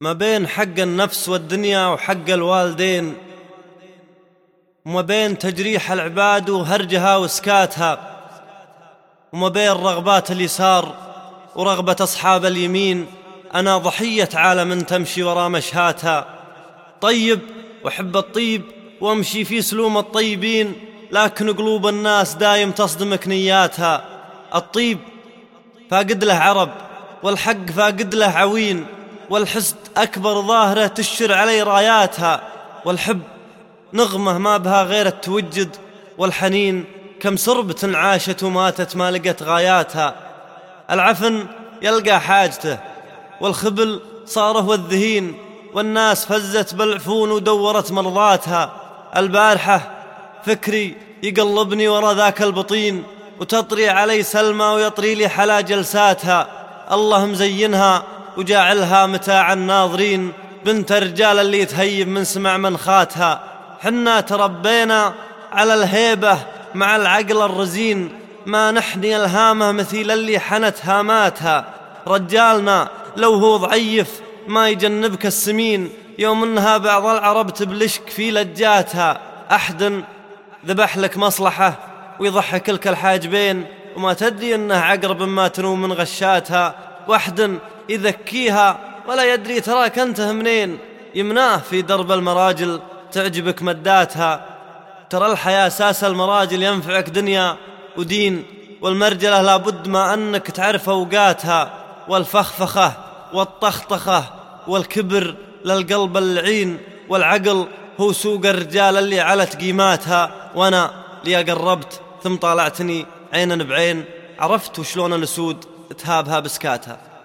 ما بين حق النفس والدنيا وحق الوالدين وما بين تجريح العباد وهرجها وسكاتها وما بين رغبات اليسار ورغبة أصحاب اليمين. أنا ضحية عالم تمشي ورا مشهاتها. طيب وحب الطيب وامشي في سلوم الطيبين لكن قلوب الناس دايم تصدمك نياتها. الطيب فاقد له عرب والحق فاقد له عوين. والحسد أكبر ظاهرة تشر علي راياتها والحب نغمة ما بها غير التوجد والحنين كم سربة عاشت وماتت ما لقت غاياتها. العفن يلقى حاجته والخبل صار هو الذهين والناس فزت بالعفون ودورت مرضاتها. البارحة فكري يقلبني ورا ذاك البطين وتطري علي سلمى ويطري لي حلا جلساتها. الله مزينها وجاعلها متاع الناظرين. بنت الرجال اللي تهيب من سمع من خاتها. حنا تربينا على الهيبة مع العقل الرزين. ما نحني الهامة مثيل اللي حنت هاماتها. رجالنا لو هو ضعيف ما يجنبك السمين. يوم انها بعض العرب تبلشك في لجاتها. أحد ذبح لك مصلحة ويضحك لك الحاجبين. وما تدري إنه عقرب ما تنو من غشاتها. وأحد يذكيها ولا يدري تراك انته منين. يمناه في درب المراجل تعجبك مداتها. ترى الحياة أساس المراجل ينفعك دنيا ودين والمرجلة لابد ما أنك تعرف أوقاتها والفخفخة والطخطخة والكبر للقلب اللعين والعقل هو سوق الرجال اللي علت قيماتها. وأنا لي قربت ثم طالعتني عينا بعين عرفت وشلون الأسود تهابها بسكاتها.